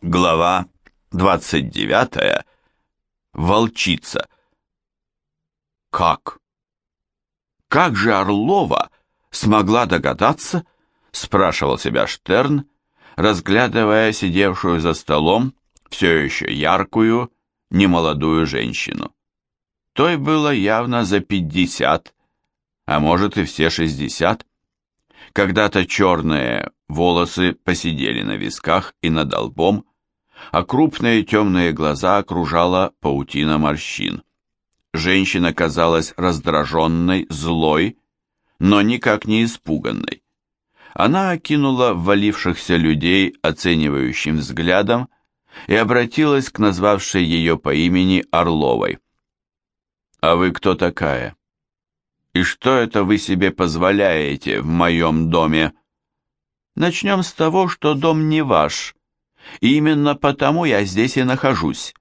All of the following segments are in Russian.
Глава 29. Волчица. Как? Как же Орлова смогла догадаться, спрашивал себя Штерн, разглядывая сидевшую за столом все еще яркую, немолодую женщину. Той было явно за пятьдесят, а может и все шестьдесят. Когда-то черные волосы посидели на висках и над лбом, а крупные темные глаза окружала паутина морщин. Женщина казалась раздраженной, злой, но никак не испуганной. Она окинула ввалившихся людей оценивающим взглядом и обратилась к назвавшей ее по имени Орловой. «А вы кто такая? И что это вы себе позволяете в моем доме?» «Начнем с того, что дом не ваш, и именно потому я здесь и нахожусь.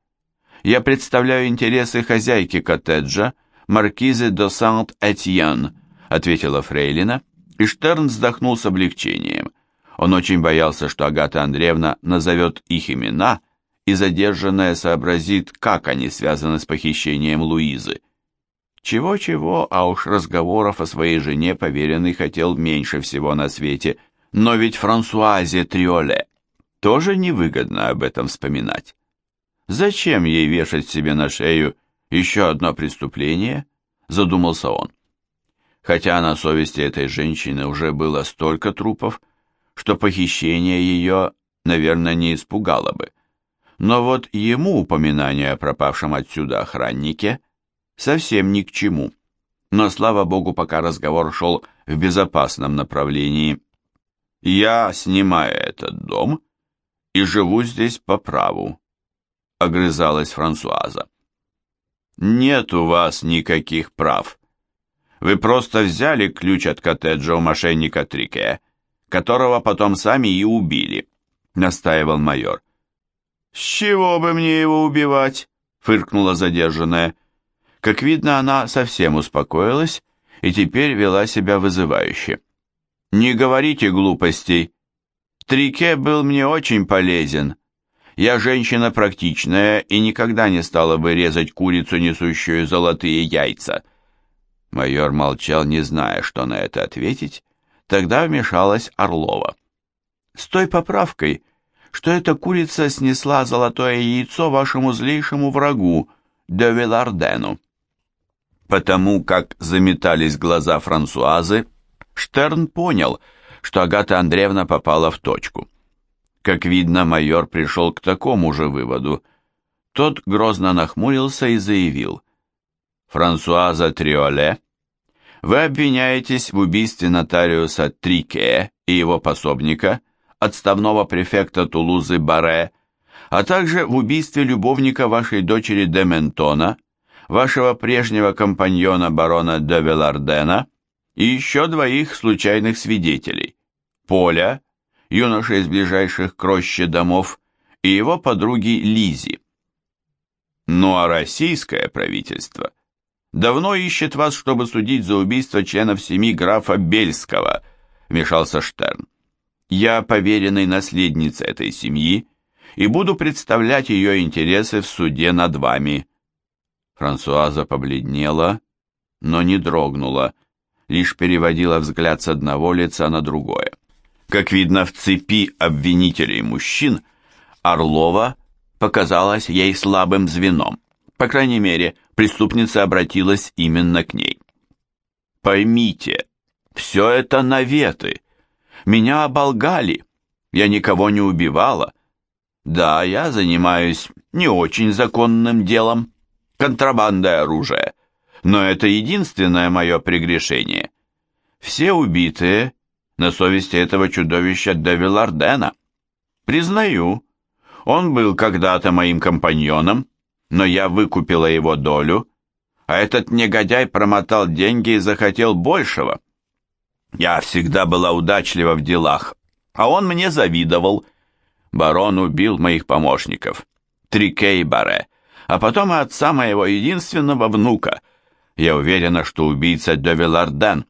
Я представляю интересы хозяйки коттеджа, маркизы де Сант-Этьен», ответила Фрейлина, и Штерн вздохнул с облегчением. Он очень боялся, что Агата Андреевна назовет их имена, и задержанная сообразит, как они связаны с похищением Луизы. Чего-чего, а уж разговоров о своей жене поверенный хотел меньше всего на свете, но ведь Франсуазе Триоле тоже невыгодно об этом вспоминать. Зачем ей вешать себе на шею еще одно преступление, задумался он. Хотя на совести этой женщины уже было столько трупов, что похищение ее, наверное, не испугало бы. Но вот ему упоминание о пропавшем отсюда охраннике совсем ни к чему. Но, слава богу, пока разговор шел в безопасном направлении. «Я снимаю этот дом и живу здесь по праву», — огрызалась Франсуаза. «Нет у вас никаких прав. Вы просто взяли ключ от коттеджа у мошенника Трике, которого потом сами и убили», — настаивал майор. «С чего бы мне его убивать?» — фыркнула задержанная. Как видно, она совсем успокоилась и теперь вела себя вызывающе. «Не говорите глупостей. Трике был мне очень полезен. Я женщина практичная и никогда не стала бы резать курицу, несущую золотые яйца». Майор молчал, не зная, что на это ответить. Тогда вмешалась Орлова. «С той поправкой, что эта курица снесла золотое яйцо вашему злейшему врагу, де Вилардену. Потому как заметались глаза Франсуазы, Штерн понял, что Агата Андреевна попала в точку. Как видно, майор пришел к такому же выводу. Тот грозно нахмурился и заявил. «Франсуаза Триоле, вы обвиняетесь в убийстве нотариуса Трике и его пособника, отставного префекта Тулузы Баре, а также в убийстве любовника вашей дочери Дементона, вашего прежнего компаньона барона де Велардена и еще двоих случайных свидетелей – Поля, юноша из ближайших к роще домов, и его подруги Лизи. Ну а российское правительство давно ищет вас, чтобы судить за убийство членов семьи графа Бельского, вмешался Штерн. Я поверенный наследница этой семьи и буду представлять ее интересы в суде над вами. Франсуаза побледнела, но не дрогнула, лишь переводила взгляд с одного лица на другое. Как видно, в цепи обвинителей мужчин Орлова показалась ей слабым звеном. По крайней мере, преступница обратилась именно к ней. «Поймите, все это наветы. Меня оболгали. Я никого не убивала. Да, я занимаюсь не очень законным делом, контрабандой оружия, но это единственное мое прегрешение. Все убитые на совести этого чудовища Девилардена. Признаю, он был когда-то моим компаньоном, но я выкупила его долю, а этот негодяй промотал деньги и захотел большего. Я всегда была удачлива в делах, а он мне завидовал. Барон убил моих помощников, Трике и Баре, а потом и отца моего единственного внука. Я уверена, что убийца Девиларден,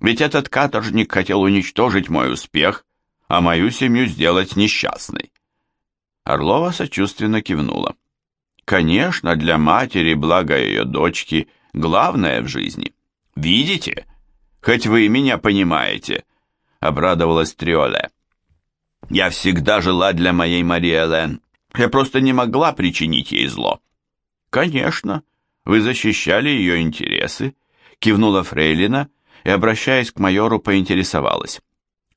ведь этот каторжник хотел уничтожить мой успех, а мою семью сделать несчастной. Орлова сочувственно кивнула. Конечно, для матери, благо ее дочки, главное в жизни. Видите? Хоть вы меня понимаете, обрадовалась Триоле. Я всегда жила для моей Марии Элен. Я просто не могла причинить ей зло. Конечно, вы защищали ее интересы, кивнула Фрейлина и, обращаясь к майору, поинтересовалась.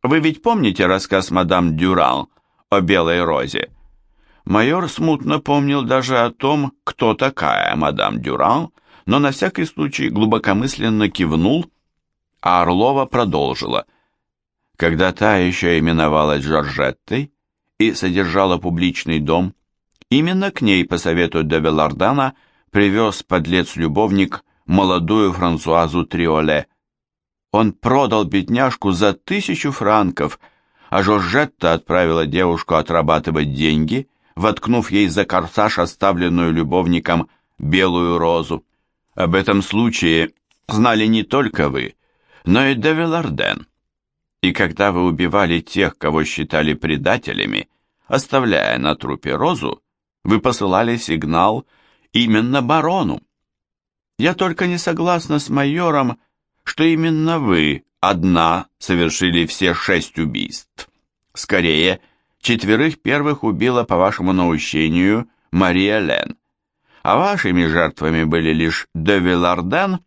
Вы ведь помните рассказ мадам Дюран о белой розе? Майор смутно помнил даже о том, кто такая мадам Дюран, но на всякий случай глубокомысленно кивнул, а Орлова продолжила. Когда та еще именовалась Жоржеттой и содержала публичный дом, именно к ней по совету де Велардана привез подлец-любовник молодую Франсуазу Триоле. Он продал бедняжку за тысячу франков, а Жоржетта отправила девушку отрабатывать деньги – воткнув ей за корсаж оставленную любовником белую розу. Об этом случае знали не только вы, но и Девиларден. И когда вы убивали тех, кого считали предателями, оставляя на трупе розу, вы посылали сигнал именно барону. Я только не согласна с майором, что именно вы одна совершили все шесть убийств. Скорее, Четверых первых убила по вашему наущению Мария Лен, а вашими жертвами были лишь де Виларден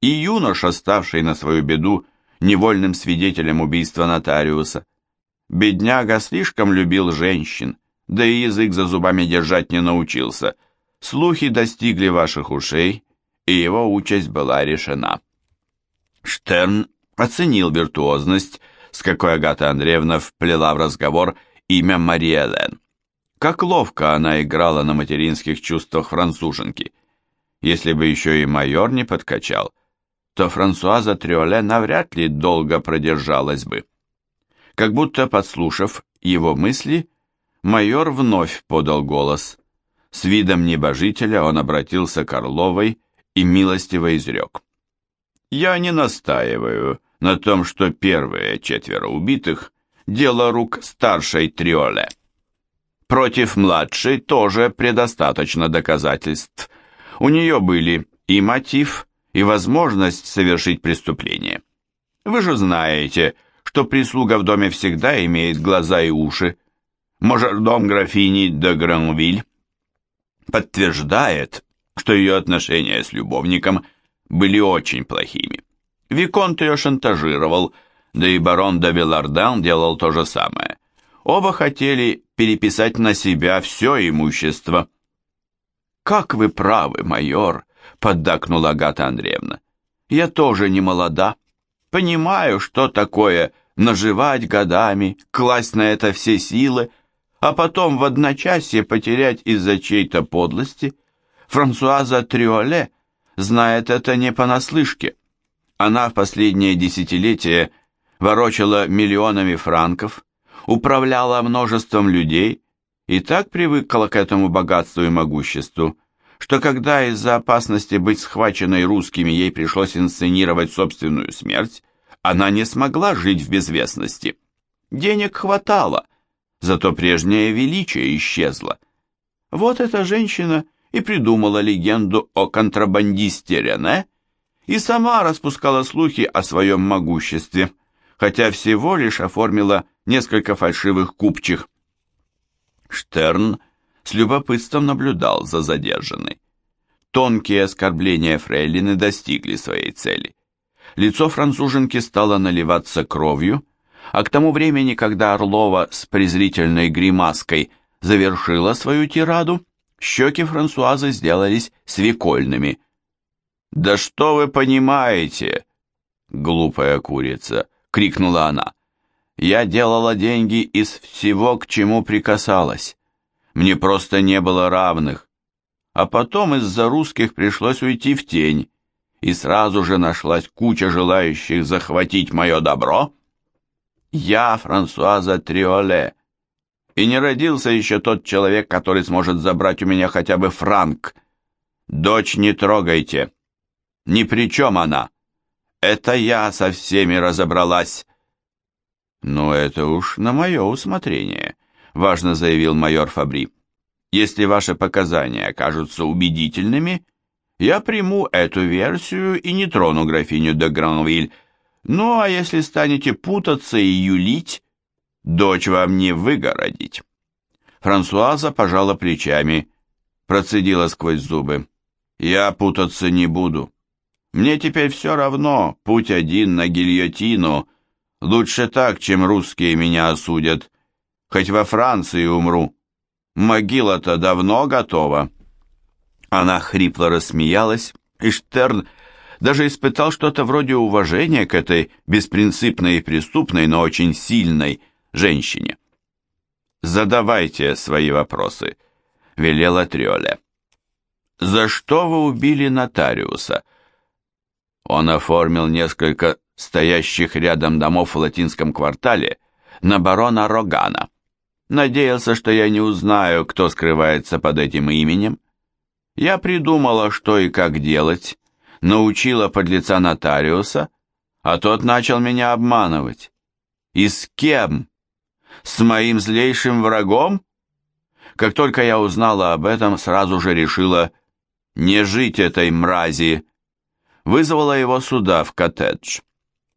и юноша, ставший на свою беду невольным свидетелем убийства нотариуса. Бедняга слишком любил женщин, да и язык за зубами держать не научился. Слухи достигли ваших ушей, и его участь была решена. Штерн оценил виртуозность, с какой Агата Андреевна вплела в разговор имя Мариэлен. Как ловко она играла на материнских чувствах француженки. Если бы еще и майор не подкачал, то Франсуаза Триоле навряд ли долго продержалась бы. Как будто подслушав его мысли, майор вновь подал голос. С видом небожителя он обратился к Орловой и милостиво изрек. «Я не настаиваю на том, что первые четверо убитых дело рук старшей Триоле. Против младшей тоже предостаточно доказательств. У нее были и мотив, и возможность совершить преступление. Вы же знаете, что прислуга в доме всегда имеет глаза и уши. Мажордом графини де Гранвиль подтверждает, что ее отношения с любовником были очень плохими. Виконт ее шантажировал, да и барон де Вилардан делал то же самое. Оба хотели переписать на себя все имущество. «Как вы правы, майор», — поддакнула Агата Андреевна. «Я тоже не молода. Понимаю, что такое наживать годами, класть на это все силы, а потом в одночасье потерять из-за чьей-то подлости. Франсуаза Триоле знает это не понаслышке. Она в последнее десятилетие ворочала миллионами франков, управляла множеством людей и так привыкла к этому богатству и могуществу, что когда из-за опасности быть схваченной русскими ей пришлось инсценировать собственную смерть, она не смогла жить в безвестности. Денег хватало, зато прежнее величие исчезло. Вот эта женщина и придумала легенду о контрабандисте Рене и сама распускала слухи о своем могуществе хотя всего лишь оформила несколько фальшивых купчих. Штерн с любопытством наблюдал за задержанной. Тонкие оскорбления Фрейлины достигли своей цели. Лицо француженки стало наливаться кровью, а к тому времени, когда Орлова с презрительной гримаской завершила свою тираду, щеки Франсуазы сделались свекольными. «Да что вы понимаете, глупая курица!» — крикнула она. «Я делала деньги из всего, к чему прикасалась. Мне просто не было равных. А потом из-за русских пришлось уйти в тень, и сразу же нашлась куча желающих захватить мое добро. Я Франсуаза Триоле, и не родился еще тот человек, который сможет забрать у меня хотя бы франк. Дочь не трогайте. Ни при чем она». Это я со всеми разобралась. Но это уж на мое усмотрение, важно заявил майор Фабри. «Если ваши показания окажутся убедительными, я приму эту версию и не трону графиню де Гранвиль. Ну, а если станете путаться и юлить, дочь вам не выгородить». Франсуаза пожала плечами, процедила сквозь зубы. «Я путаться не буду. Мне теперь все равно, путь один на гильотину. Лучше так, чем русские меня осудят. Хоть во Франции умру. Могила-то давно готова». Она хрипло рассмеялась, и Штерн даже испытал что-то вроде уважения к этой беспринципной и преступной, но очень сильной женщине. «Задавайте свои вопросы», — велела Триоле. «За что вы убили нотариуса?» Он оформил несколько стоящих рядом домов в латинском квартале на барона Рогана. Надеялся, что я не узнаю, кто скрывается под этим именем. Я придумала, что и как делать, научила подлеца нотариуса, а тот начал меня обманывать. И с кем? С моим злейшим врагом? Как только я узнала об этом, сразу же решила не жить этой мрази. Вызвала его сюда, в коттедж.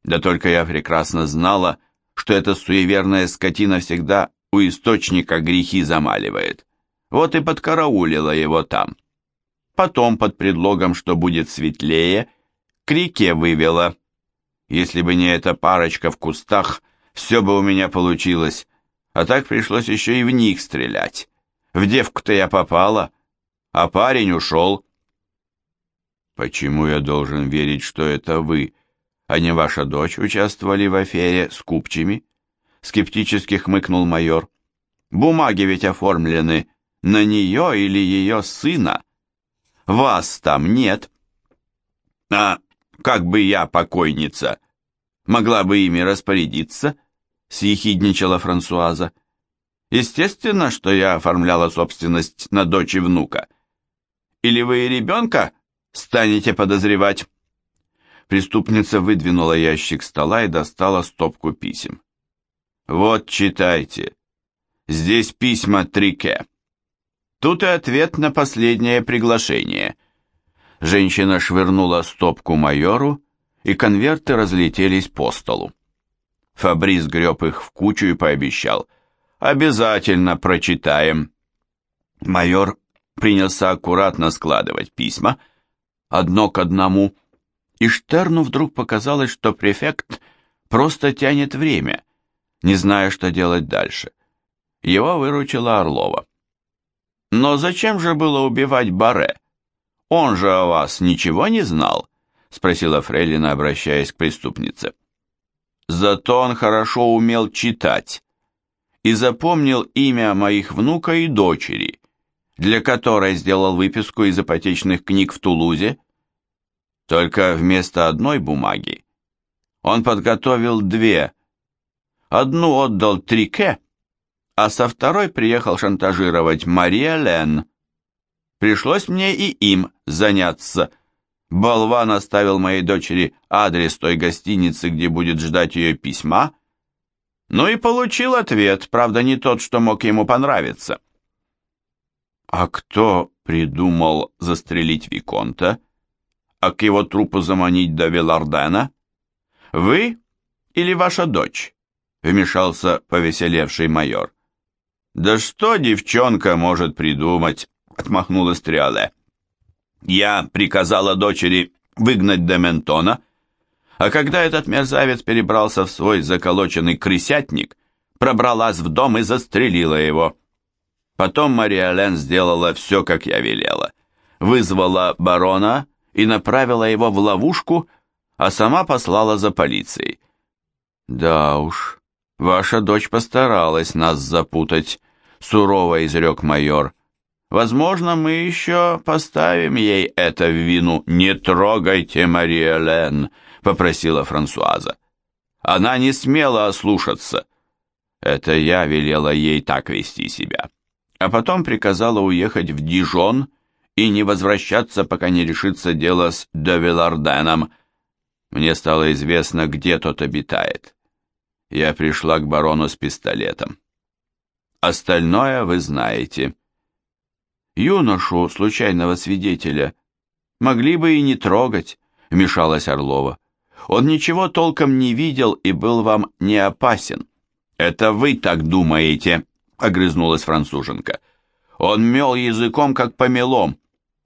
Да только я прекрасно знала, что эта суеверная скотина всегда у источника грехи замаливает. Вот и подкараулила его там. Потом, под предлогом, что будет светлее, к реке вывела. Если бы не эта парочка в кустах, все бы у меня получилось а так пришлось еще и в них стрелять. В девку-то я попала, а парень ушел. Почему я должен верить, что это вы, а не ваша дочь участвовали в афере с купчими? Скептически хмыкнул майор. Бумаги ведь оформлены на нее или ее сына. Вас там нет. А как бы я, покойница, могла бы ими распорядиться? — съехидничала Франсуаза. Естественно, что я оформляла собственность на дочь и внука. Или вы и ребенка станете подозревать? Преступница выдвинула ящик стола и достала стопку писем. Вот, читайте. Здесь письма Трике. Тут и ответ на последнее приглашение. Женщина швырнула стопку майору, и конверты разлетелись по столу. Фабрис греб их в кучу и пообещал. «Обязательно прочитаем». Майор принялся аккуратно складывать письма, одно к одному, и Штерну вдруг показалось, что префект просто тянет время, не зная, что делать дальше. Его выручила Орлова. «Но зачем же было убивать Баре? Он же о вас ничего не знал?» — спросила Фрейлина, обращаясь к преступнице. Зато он хорошо умел читать и запомнил имя моих внука и дочери, для которой сделал выписку из ипотечных книг в Тулузе. Только вместо одной бумаги он подготовил две. Одну отдал Трике, а со второй приехал шантажировать Мария Лен. Пришлось мне и им заняться – Болван оставил моей дочери адрес той гостиницы, где будет ждать ее письма. Ну и получил ответ, правда, не тот, что мог ему понравиться. А кто придумал застрелить Виконта, а к его трупу заманить до Велардена? Вы или ваша дочь? Вмешался повеселевший майор. Да что девчонка может придумать? Отмахнулась Триале. Я приказала дочери выгнать Дементона, а когда этот мерзавец перебрался в свой заколоченный крысятник, пробралась в дом и застрелила его. Потом Мария Лен сделала все, как я велела. Вызвала барона и направила его в ловушку, а сама послала за полицией. «Да уж, ваша дочь постаралась нас запутать», — сурово изрек майор. Возможно, мы еще поставим ей это в вину. Не трогайте Мария Лен, попросила Франсуаза. Она не смела ослушаться. Это я велела ей так вести себя. А потом приказала уехать в Дижон и не возвращаться, пока не решится дело с Девиларденом. Мне стало известно, где тот обитает. Я пришла к барону с пистолетом. Остальное вы знаете. Юношу, случайного свидетеля, могли бы и не трогать, вмешалась Орлова. Он ничего толком не видел и был вам не опасен. Это вы так думаете, огрызнулась француженка. Он мел языком, как помелом,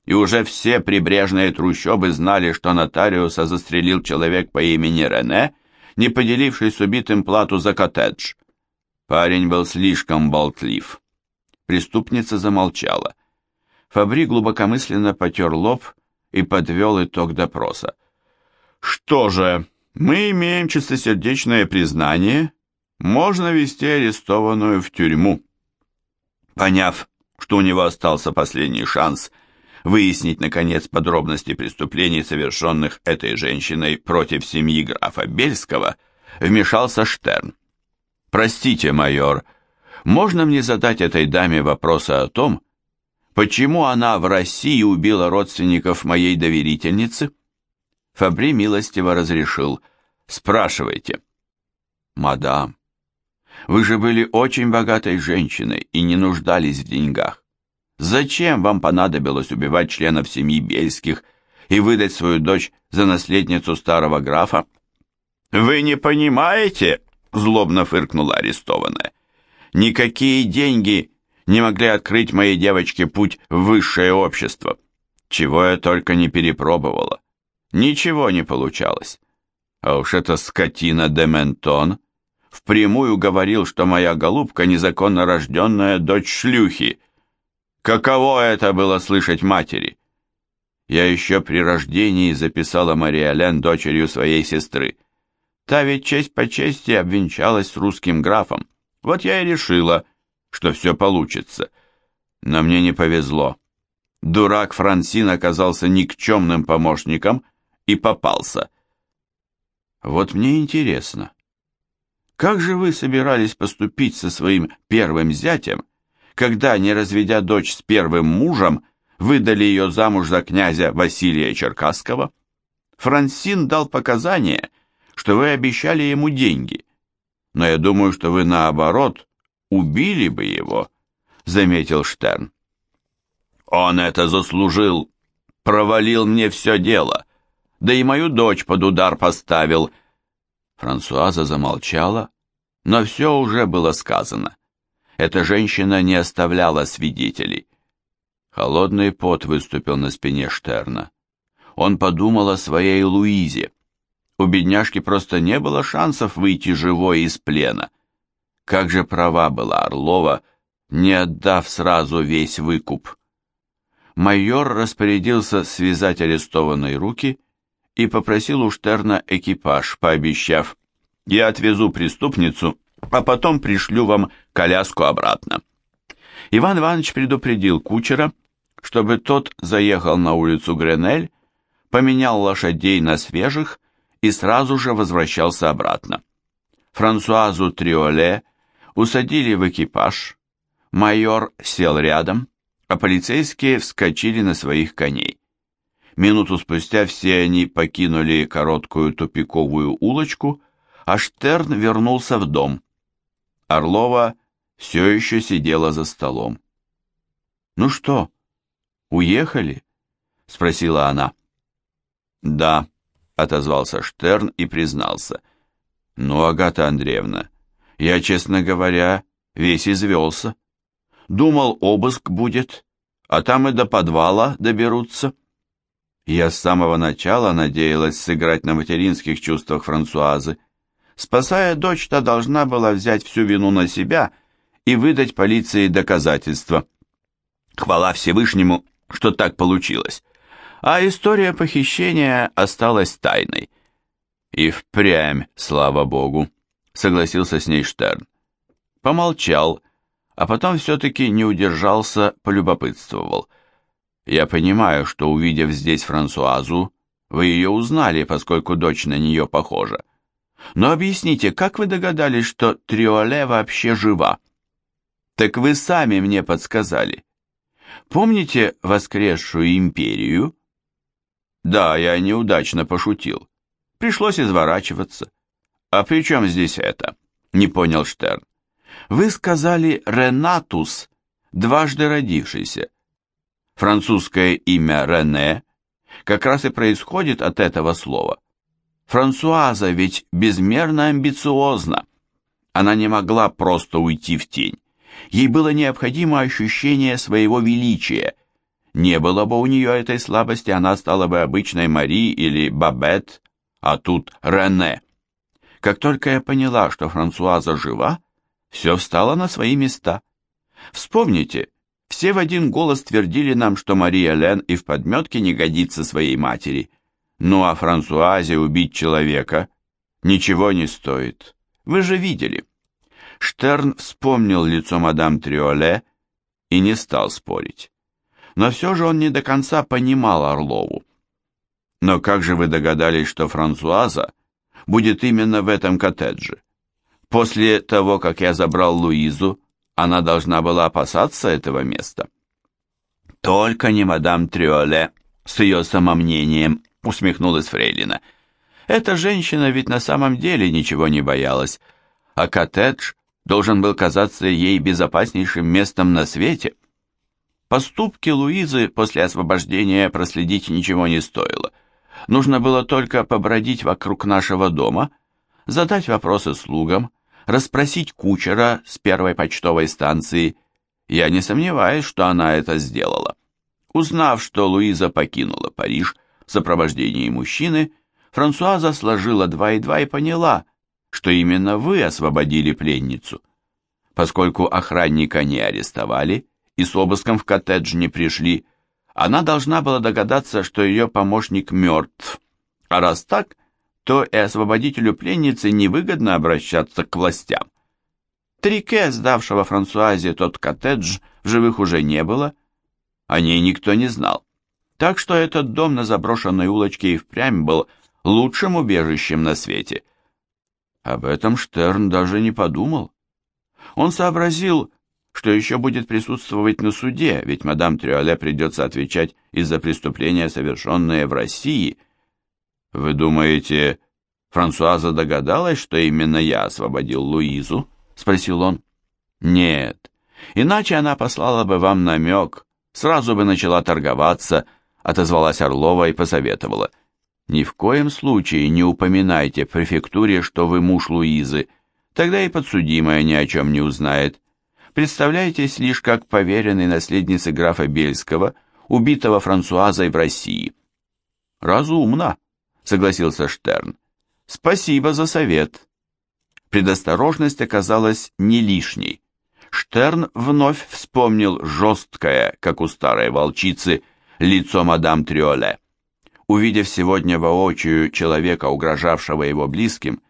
и уже все прибрежные трущобы знали, что нотариуса застрелил человек по имени Рене, не поделившись с убитым плату за коттедж. Парень был слишком болтлив. Преступница замолчала. Фабри глубокомысленно потер лоб и подвел итог допроса. «Что же, мы имеем чистосердечное признание, можно вести арестованную в тюрьму». Поняв, что у него остался последний шанс выяснить, наконец, подробности преступлений, совершенных этой женщиной против семьи графа Бельского, вмешался Штерн. «Простите, майор, можно мне задать этой даме вопросы о том, почему она в России убила родственников моей доверительницы?» Фабри милостиво разрешил. «Спрашивайте». «Мадам, вы же были очень богатой женщиной и не нуждались в деньгах. Зачем вам понадобилось убивать членов семьи Бельских и выдать свою дочь за наследницу старого графа? Вы не понимаете, злобно фыркнула арестованная. Никакие деньги не могли открыть моей девочке путь в высшее общество. Чего я только не перепробовала. Ничего не получалось. А уж эта скотина Дементон впрямую говорил, что моя голубка незаконно рожденная дочь шлюхи. Каково это было слышать матери? Я еще при рождении записала Мариэлен дочерью своей сестры. Та ведь честь по чести обвенчалась с русским графом. Вот я и решила, что все получится. Но мне не повезло. Дурак Франсин оказался никчемным помощником и попался. Вот мне интересно, как же вы собирались поступить со своим первым зятем, когда, не разведя дочь с первым мужем, выдали ее замуж за князя Василия Черкасского? Франсин дал показания, что вы обещали ему деньги, но я думаю, что вы, наоборот, убили бы его, заметил Штерн. Он это заслужил, провалил мне все дело, да и мою дочь под удар поставил, — Франсуаза замолчала, но все уже было сказано. Эта женщина не оставляла свидетелей. Холодный пот выступил на спине Штерна. Он подумал о своей Луизе. У бедняжки просто не было шансов выйти живой из плена. Как же права была Орлова, не отдав сразу весь выкуп. Майор распорядился связать арестованные руки и попросил у Штерна экипаж, пообещав, «Я отвезу преступницу, а потом пришлю вам коляску обратно». Иван Иванович предупредил кучера, чтобы тот заехал на улицу Гренель, поменял лошадей на свежих и сразу же возвращался обратно. Франсуазу Триоле усадили в экипаж, майор сел рядом, а полицейские вскочили на своих коней. Минуту спустя все они покинули короткую тупиковую улочку, а Штерн вернулся в дом. Орлова все еще сидела за столом. «Ну что, уехали?» — спросила она. «Да», — отозвался Штерн и признался. «Ну, Агата Андреевна, я, честно говоря, весь извелся. Думал, обыск будет, а там и до подвала доберутся». Я с самого начала надеялась сыграть на материнских чувствах Франсуазы. Спасая дочь, та должна была взять всю вину на себя и выдать полиции доказательства. Хвала Всевышнему, что так получилось. А история похищения осталась тайной. И впрямь, слава богу, согласился с ней Штерн. Помолчал, а потом все-таки не удержался, полюбопытствовал. Я понимаю, что, увидев здесь Франсуазу, вы ее узнали, поскольку дочь на нее похожа. Но объясните, как вы догадались, что Триоле вообще жива? Так вы сами мне подсказали. Помните воскресшую империю? Да, я неудачно пошутил. Пришлось изворачиваться. А при чем здесь это? Не понял Штерн. Вы сказали «Ренатус», дважды родившийся. Французское имя Рене как раз и происходит от этого слова. Франсуаза ведь безмерно амбициозна. Она не могла просто уйти в тень. Ей было необходимо ощущение своего величия. Не было бы у нее этой слабости, она стала бы обычной Мари или Бабет, а тут Рене. Как только я поняла, что Франсуаза жива, все встало на свои места. Вспомните, все в один голос твердили нам, что Мария Лен и в подметке не годится своей матери. Ну а Франсуазе убить человека ничего не стоит. Вы же видели. Штерн вспомнил лицо мадам Триоле и не стал спорить. Но все же он не до конца понимал Орлову. Но как же вы догадались, что Франсуаза будет именно в этом коттедже? После того, как я забрал Луизу, она должна была опасаться этого места. Только не мадам Триоле с ее самомнением, усмехнулась Фрейлина. Эта женщина ведь на самом деле ничего не боялась, а коттедж должен был казаться ей безопаснейшим местом на свете. Поступки Луизы после освобождения проследить ничего не стоило. Нужно было только побродить вокруг нашего дома, задать вопросы слугам, расспросить кучера с первой почтовой станции. Я не сомневаюсь, что она это сделала. Узнав, что Луиза покинула Париж в сопровождении мужчины, Франсуаза сложила два и два и поняла, что именно вы освободили пленницу. Поскольку охранника не арестовали и с обыском в коттедж не пришли, она должна была догадаться, что ее помощник мертв. А раз так, то и освободителю пленницы невыгодно обращаться к властям. Трике, сдавшего Франсуазе тот коттедж, в живых уже не было, о ней никто не знал. Так что этот дом на заброшенной улочке и впрямь был лучшим убежищем на свете. Об этом Штерн даже не подумал. Он сообразил, что еще будет присутствовать на суде, ведь мадам Триоле придется отвечать из-за преступления, совершенные в России, «Вы думаете, Франсуаза догадалась, что именно я освободил Луизу?» — спросил он. «Нет, иначе она послала бы вам намек, сразу бы начала торговаться», — отозвалась Орлова и посоветовала. «Ни в коем случае не упоминайте в префектуре, что вы муж Луизы, тогда и подсудимая ни о чем не узнает. Представляйтесь лишь как поверенный наследницы графа Бельского, убитого Франсуазой в России». «Разумно», согласился Штерн. Спасибо за совет. Предосторожность оказалась не лишней. Штерн вновь вспомнил жесткое, как у старой волчицы, лицо мадам Триоле. Увидев сегодня воочию человека, угрожавшего его близким,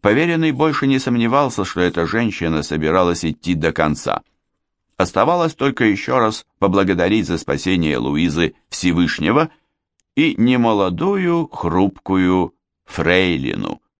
поверенный больше не сомневался, что эта женщина собиралась идти до конца. Оставалось только еще раз поблагодарить за спасение Луизы Всевышнего и немолодую хрупкую фрейлину.